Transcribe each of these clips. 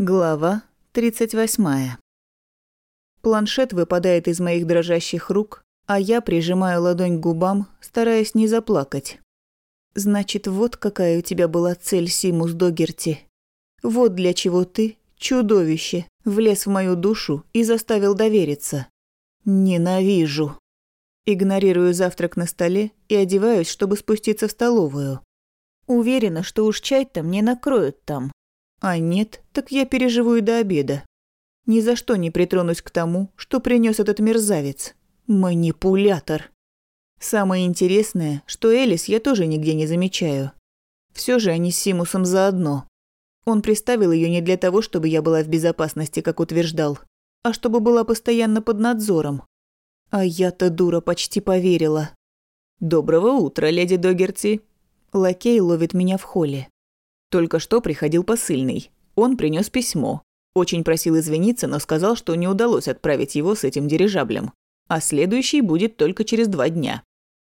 Глава 38. Планшет выпадает из моих дрожащих рук, а я прижимаю ладонь к губам, стараясь не заплакать. Значит, вот какая у тебя была цель, Симус Догерти. Вот для чего ты, чудовище, влез в мою душу и заставил довериться. Ненавижу. Игнорирую завтрак на столе и одеваюсь, чтобы спуститься в столовую. Уверена, что уж чай там не накроют там. А нет, так я переживу и до обеда. Ни за что не притронусь к тому, что принес этот мерзавец. Манипулятор. Самое интересное, что Элис я тоже нигде не замечаю. Все же они с Симусом заодно. Он приставил ее не для того, чтобы я была в безопасности, как утверждал, а чтобы была постоянно под надзором. А я-то, дура, почти поверила. «Доброго утра, леди Догерти!» Лакей ловит меня в холле. Только что приходил посыльный. Он принес письмо. Очень просил извиниться, но сказал, что не удалось отправить его с этим дирижаблем. А следующий будет только через два дня.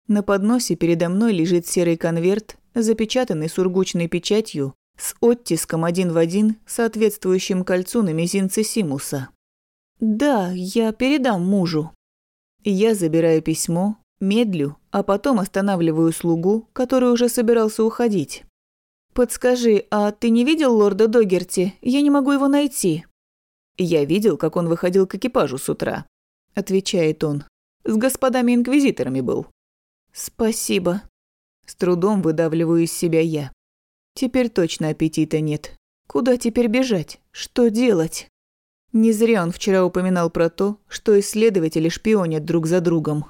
На подносе передо мной лежит серый конверт, запечатанный сургучной печатью, с оттиском один в один, соответствующим кольцу на мизинце Симуса. «Да, я передам мужу». Я забираю письмо, медлю, а потом останавливаю слугу, который уже собирался уходить. «Подскажи, а ты не видел лорда Догерти? Я не могу его найти». «Я видел, как он выходил к экипажу с утра», – отвечает он. «С господами-инквизиторами был». «Спасибо». С трудом выдавливаю из себя я. Теперь точно аппетита нет. Куда теперь бежать? Что делать? Не зря он вчера упоминал про то, что исследователи шпионят друг за другом.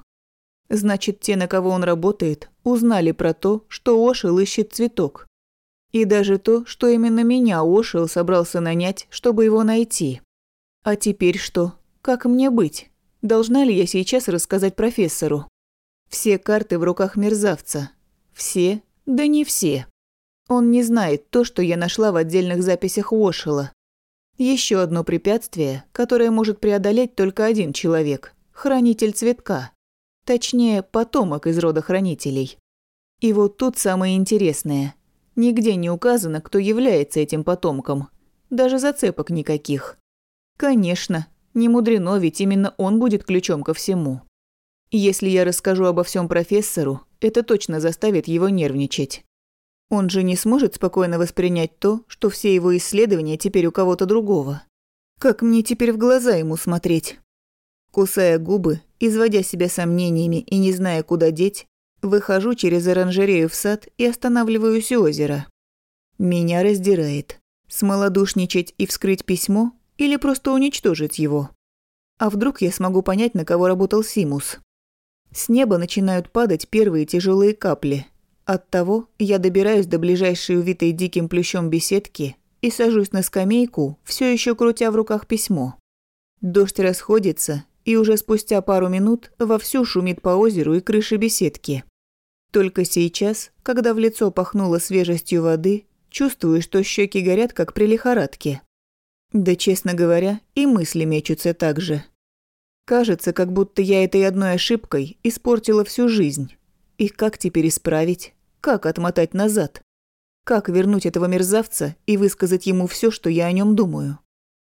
Значит, те, на кого он работает, узнали про то, что Ошил ищет цветок. И даже то, что именно меня Ошил собрался нанять, чтобы его найти. А теперь что? Как мне быть? Должна ли я сейчас рассказать профессору? Все карты в руках мерзавца. Все? Да не все. Он не знает то, что я нашла в отдельных записях Ошила. Еще одно препятствие, которое может преодолеть только один человек – хранитель цветка. Точнее, потомок из рода хранителей. И вот тут самое интересное – Нигде не указано, кто является этим потомком. Даже зацепок никаких. Конечно, не мудрено, ведь именно он будет ключом ко всему. Если я расскажу обо всем профессору, это точно заставит его нервничать. Он же не сможет спокойно воспринять то, что все его исследования теперь у кого-то другого. Как мне теперь в глаза ему смотреть? Кусая губы, изводя себя сомнениями и не зная, куда деть, Выхожу через оранжерею в сад и останавливаюсь у озера. Меня раздирает. Смолодушничать и вскрыть письмо или просто уничтожить его? А вдруг я смогу понять, на кого работал Симус? С неба начинают падать первые тяжелые капли. Оттого я добираюсь до ближайшей увитой диким плющом беседки и сажусь на скамейку, все еще крутя в руках письмо. Дождь расходится, и уже спустя пару минут вовсю шумит по озеру и крыше беседки. Только сейчас, когда в лицо пахнуло свежестью воды, чувствую, что щеки горят, как при лихорадке. Да, честно говоря, и мысли мечутся так же. Кажется, как будто я этой одной ошибкой испортила всю жизнь. И как теперь исправить? Как отмотать назад? Как вернуть этого мерзавца и высказать ему все, что я о нем думаю?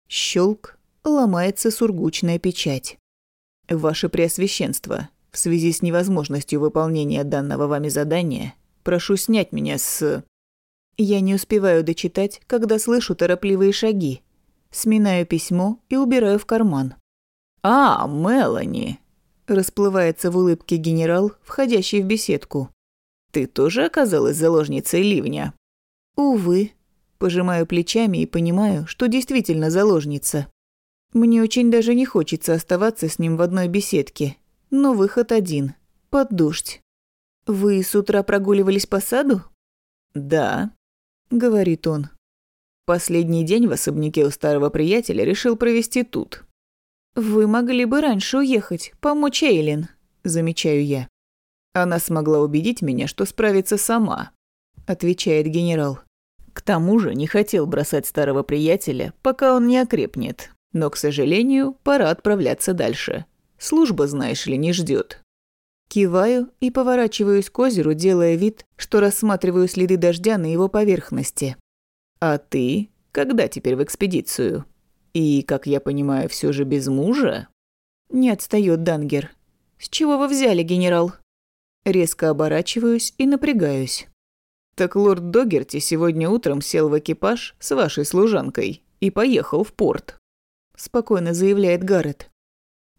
Щелк, ломается сургучная печать. «Ваше Преосвященство, в связи с невозможностью выполнения данного вами задания, прошу снять меня с...» Я не успеваю дочитать, когда слышу торопливые шаги. Сминаю письмо и убираю в карман. «А, Мелани!» Расплывается в улыбке генерал, входящий в беседку. «Ты тоже оказалась заложницей ливня?» «Увы». Пожимаю плечами и понимаю, что действительно заложница. Мне очень даже не хочется оставаться с ним в одной беседке, но выход один – под дождь. «Вы с утра прогуливались по саду?» «Да», – говорит он. «Последний день в особняке у старого приятеля решил провести тут». «Вы могли бы раньше уехать, помочь Эйлин», – замечаю я. «Она смогла убедить меня, что справится сама», – отвечает генерал. «К тому же не хотел бросать старого приятеля, пока он не окрепнет. Но, к сожалению, пора отправляться дальше. Служба, знаешь ли, не ждет. Киваю и поворачиваюсь к озеру, делая вид, что рассматриваю следы дождя на его поверхности. «А ты? Когда теперь в экспедицию? И, как я понимаю, все же без мужа?» Не отстаёт Дангер. «С чего вы взяли, генерал?» Резко оборачиваюсь и напрягаюсь. «Так лорд Догерти сегодня утром сел в экипаж с вашей служанкой и поехал в порт», – спокойно заявляет Гаррет.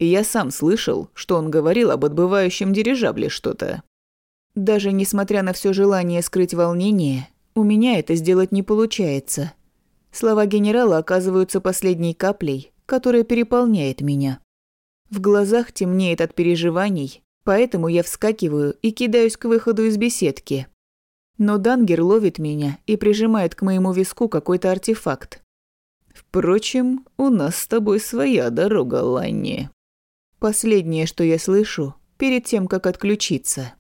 «И я сам слышал, что он говорил об отбывающем дирижабле что-то». Даже несмотря на все желание скрыть волнение, у меня это сделать не получается. Слова генерала оказываются последней каплей, которая переполняет меня. В глазах темнеет от переживаний, поэтому я вскакиваю и кидаюсь к выходу из беседки. Но Дангер ловит меня и прижимает к моему виску какой-то артефакт. «Впрочем, у нас с тобой своя дорога, Ланни». Последнее, что я слышу, перед тем, как отключиться.